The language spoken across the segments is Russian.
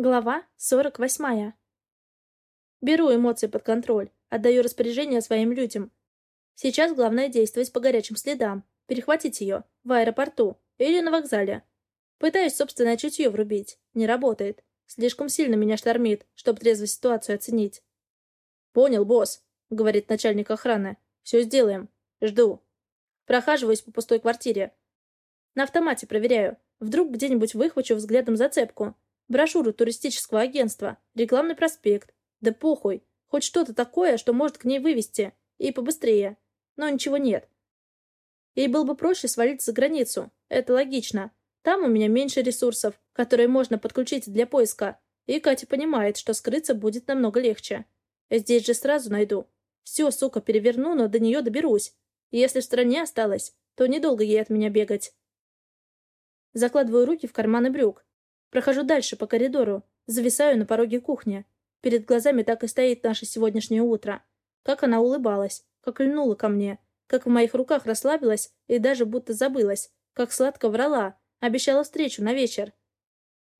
Глава 48. Беру эмоции под контроль, отдаю распоряжение своим людям. Сейчас главное действовать по горячим следам, перехватить ее в аэропорту или на вокзале. Пытаюсь собственное чутье врубить. Не работает. Слишком сильно меня штормит, чтобы трезво ситуацию оценить. «Понял, босс», — говорит начальник охраны. «Все сделаем. Жду». Прохаживаюсь по пустой квартире. На автомате проверяю. Вдруг где-нибудь выхвачу взглядом зацепку. Брошюру туристического агентства, рекламный проспект. Да похуй. Хоть что-то такое, что может к ней вывести. И побыстрее. Но ничего нет. Ей было бы проще свалить за границу. Это логично. Там у меня меньше ресурсов, которые можно подключить для поиска. И Катя понимает, что скрыться будет намного легче. Здесь же сразу найду. Все, сука, переверну, но до нее доберусь. Если в стране осталось, то недолго ей от меня бегать. Закладываю руки в карманы брюк. Прохожу дальше по коридору, зависаю на пороге кухни. Перед глазами так и стоит наше сегодняшнее утро. Как она улыбалась, как льнула ко мне, как в моих руках расслабилась и даже будто забылась, как сладко врала, обещала встречу на вечер.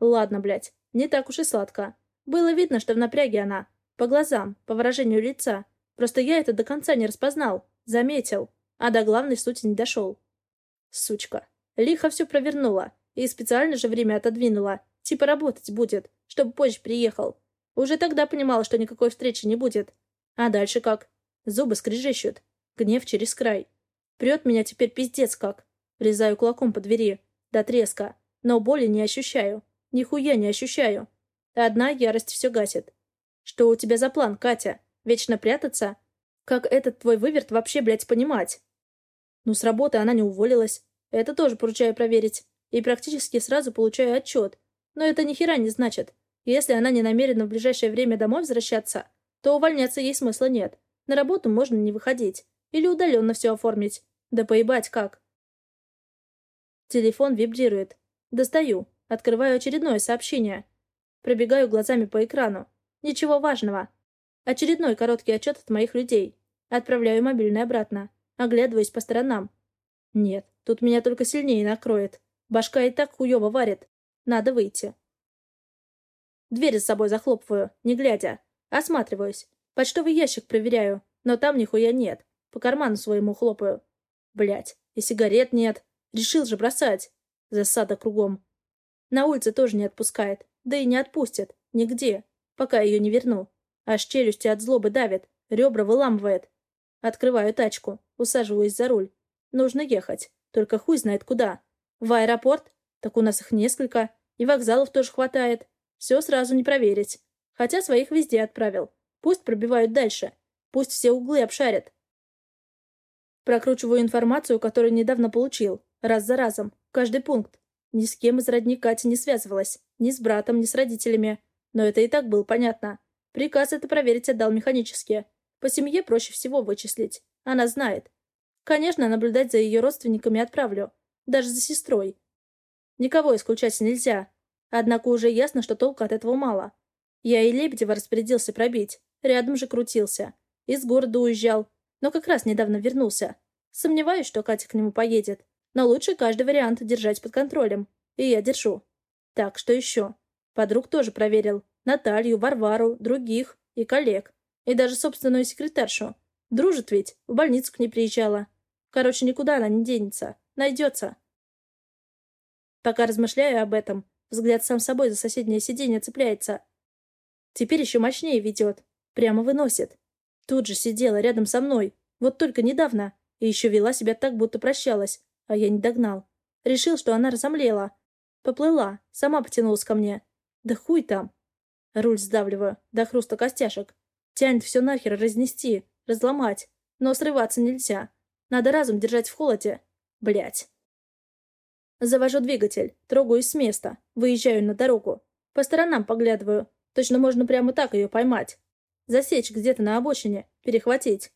Ладно, блядь, не так уж и сладко. Было видно, что в напряге она. По глазам, по выражению лица. Просто я это до конца не распознал, заметил, а до главной сути не дошел. Сучка. Лихо все провернула. И специально же время отодвинула. Типа работать будет, чтобы позже приехал. Уже тогда понимала, что никакой встречи не будет. А дальше как? Зубы скрежещут. Гнев через край. Прет меня теперь пиздец как. Врезаю кулаком по двери. До треска. Но боли не ощущаю. Нихуя не ощущаю. Одна ярость все гасит. Что у тебя за план, Катя? Вечно прятаться? Как этот твой выверт вообще, блядь, понимать? Ну, с работы она не уволилась. Это тоже поручаю проверить и практически сразу получаю отчет. Но это ни хера не значит. Если она не намерена в ближайшее время домой возвращаться, то увольняться ей смысла нет. На работу можно не выходить. Или удаленно все оформить. Да поебать как. Телефон вибрирует. Достаю. Открываю очередное сообщение. Пробегаю глазами по экрану. Ничего важного. Очередной короткий отчет от моих людей. Отправляю мобильный обратно. Оглядываюсь по сторонам. Нет, тут меня только сильнее накроет. Башка и так хуёво варит. Надо выйти. Дверь за собой захлопываю, не глядя. Осматриваюсь. Почтовый ящик проверяю, но там нихуя нет. По карману своему хлопаю. Блять, и сигарет нет. Решил же бросать. Засада кругом. На улице тоже не отпускает. Да и не отпустит. Нигде. Пока ее не верну. Аж челюсти от злобы давит. Ребра выламывает. Открываю тачку. Усаживаюсь за руль. Нужно ехать. Только хуй знает куда. В аэропорт? Так у нас их несколько. И вокзалов тоже хватает. Все сразу не проверить. Хотя своих везде отправил. Пусть пробивают дальше. Пусть все углы обшарят. Прокручиваю информацию, которую недавно получил. Раз за разом. Каждый пункт. Ни с кем из родни Кати не связывалась. Ни с братом, ни с родителями. Но это и так было понятно. Приказ это проверить отдал механически. По семье проще всего вычислить. Она знает. Конечно, наблюдать за ее родственниками отправлю. Даже за сестрой. Никого исключать нельзя. Однако уже ясно, что толку от этого мало. Я и Лебедева распорядился пробить. Рядом же крутился. Из города уезжал. Но как раз недавно вернулся. Сомневаюсь, что Катя к нему поедет. Но лучше каждый вариант держать под контролем. И я держу. Так, что еще? Подруг тоже проверил. Наталью, Варвару, других и коллег. И даже собственную секретаршу. Дружит ведь. В больницу к ней приезжала. Короче, никуда она не денется. Найдется. Пока размышляю об этом, взгляд сам собой за соседнее сиденье цепляется. Теперь еще мощнее ведет. Прямо выносит. Тут же сидела рядом со мной. Вот только недавно. И еще вела себя так, будто прощалась. А я не догнал. Решил, что она разомлела. Поплыла. Сама потянулась ко мне. Да хуй там. Руль сдавливаю. До хруста костяшек. Тянет все нахер разнести. Разломать. Но срываться нельзя. Надо разум держать в холоде. Блять. Завожу двигатель, трогаюсь с места, выезжаю на дорогу. По сторонам поглядываю. Точно можно прямо так ее поймать. Засечь где-то на обочине, перехватить.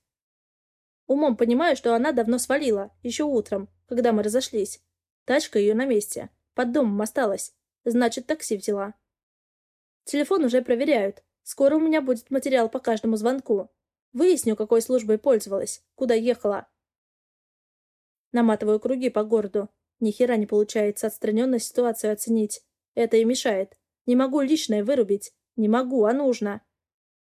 Умом понимаю, что она давно свалила, еще утром, когда мы разошлись. Тачка ее на месте. Под домом осталась. Значит, такси взяла. Телефон уже проверяют. Скоро у меня будет материал по каждому звонку. Выясню, какой службой пользовалась, куда ехала. Наматываю круги по городу, ни хера не получается отстраненно ситуацию оценить. Это и мешает. Не могу личное вырубить. Не могу, а нужно.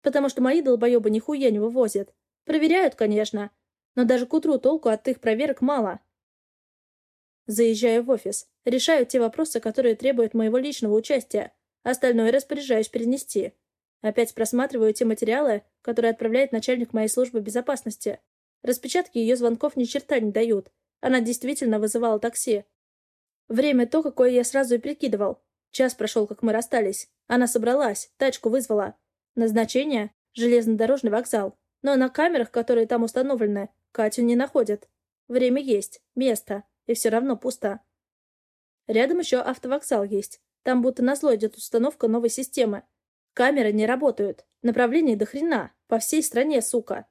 Потому что мои долбоебы нихуя не вывозят. Проверяют, конечно. Но даже к утру толку от их проверок мало. Заезжаю в офис. Решаю те вопросы, которые требуют моего личного участия. Остальное распоряжаюсь перенести. Опять просматриваю те материалы, которые отправляет начальник моей службы безопасности. Распечатки ее звонков ни черта не дают. Она действительно вызывала такси. Время то, какое я сразу и прикидывал. Час прошел, как мы расстались. Она собралась, тачку вызвала. Назначение — железнодорожный вокзал. Но на камерах, которые там установлены, Катю не находят. Время есть, место, и все равно пусто. Рядом еще автовокзал есть. Там будто назло идет установка новой системы. Камеры не работают. Направлений до хрена. По всей стране, сука.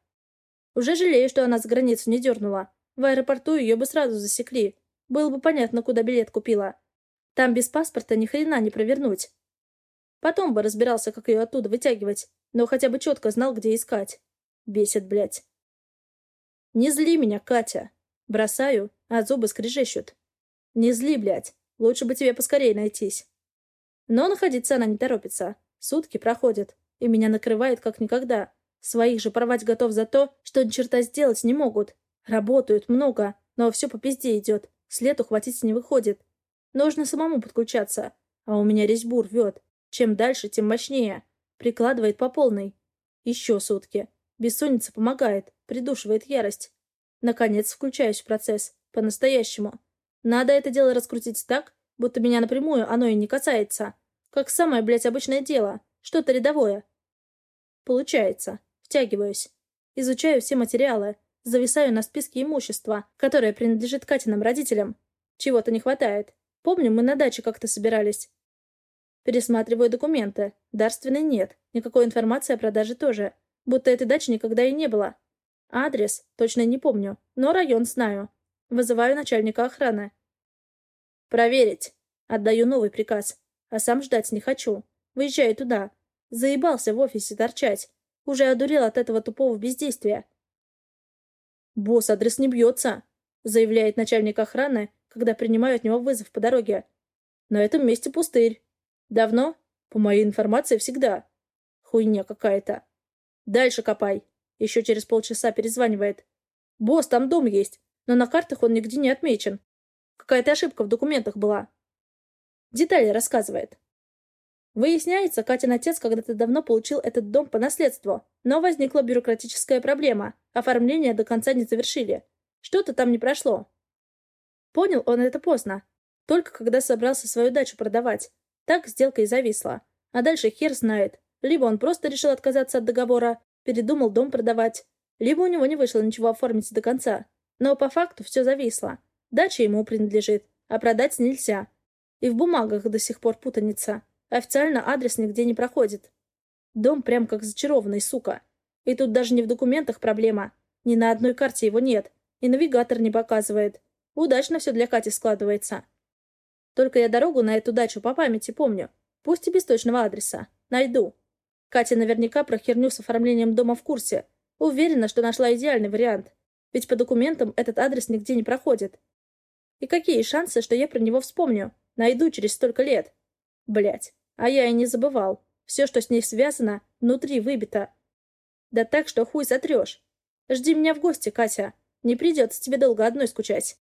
Уже жалею, что она за границу не дернула. В аэропорту ее бы сразу засекли. Было бы понятно, куда билет купила. Там без паспорта ни хрена не провернуть. Потом бы разбирался, как ее оттуда вытягивать, но хотя бы четко знал, где искать. Бесит, блядь. Не зли меня, Катя. Бросаю, а зубы скрежещут. Не зли, блядь. Лучше бы тебе поскорее найтись. Но находиться она не торопится. Сутки проходят, и меня накрывает как никогда. Своих же порвать готов за то, что ни черта сделать не могут. Работают много, но все по пизде идет. След ухватить не выходит. Нужно самому подключаться. А у меня резьбу рвет. Чем дальше, тем мощнее. Прикладывает по полной. Еще сутки. Бессонница помогает, придушивает ярость. Наконец включаюсь в процесс. По-настоящему. Надо это дело раскрутить так, будто меня напрямую оно и не касается. Как самое, блядь, обычное дело. Что-то рядовое. Получается. Втягиваюсь. Изучаю все материалы. Зависаю на списке имущества, которое принадлежит Катиным родителям. Чего-то не хватает. Помню, мы на даче как-то собирались. Пересматриваю документы. Дарственной нет. Никакой информации о продаже тоже. Будто этой дачи никогда и не было. Адрес точно не помню, но район знаю. Вызываю начальника охраны. «Проверить!» Отдаю новый приказ. А сам ждать не хочу. Выезжаю туда. Заебался в офисе торчать. Уже одурел от этого тупого бездействия. «Босс, адрес не бьется», — заявляет начальник охраны, когда принимаю от него вызов по дороге. «На этом месте пустырь. Давно? По моей информации, всегда. Хуйня какая-то. Дальше копай». Еще через полчаса перезванивает. «Босс, там дом есть, но на картах он нигде не отмечен. Какая-то ошибка в документах была. Детали рассказывает. Выясняется, Катин отец когда-то давно получил этот дом по наследству, но возникла бюрократическая проблема. Оформление до конца не завершили. Что-то там не прошло. Понял он это поздно. Только когда собрался свою дачу продавать. Так сделка и зависла. А дальше хер знает. Либо он просто решил отказаться от договора, передумал дом продавать, либо у него не вышло ничего оформить до конца. Но по факту все зависло. Дача ему принадлежит, а продать нельзя. И в бумагах до сих пор путаница. Официально адрес нигде не проходит. Дом прям как зачарованный, сука. И тут даже не в документах проблема. Ни на одной карте его нет. И навигатор не показывает. Удачно все для Кати складывается. Только я дорогу на эту дачу по памяти помню. Пусть и без точного адреса. Найду. Катя наверняка про херню с оформлением дома в курсе. Уверена, что нашла идеальный вариант. Ведь по документам этот адрес нигде не проходит. И какие шансы, что я про него вспомню? Найду через столько лет. Блять. А я и не забывал. Все, что с ней связано, внутри выбито. Да так, что хуй сотрешь. Жди меня в гости, Катя. Не придется тебе долго одной скучать.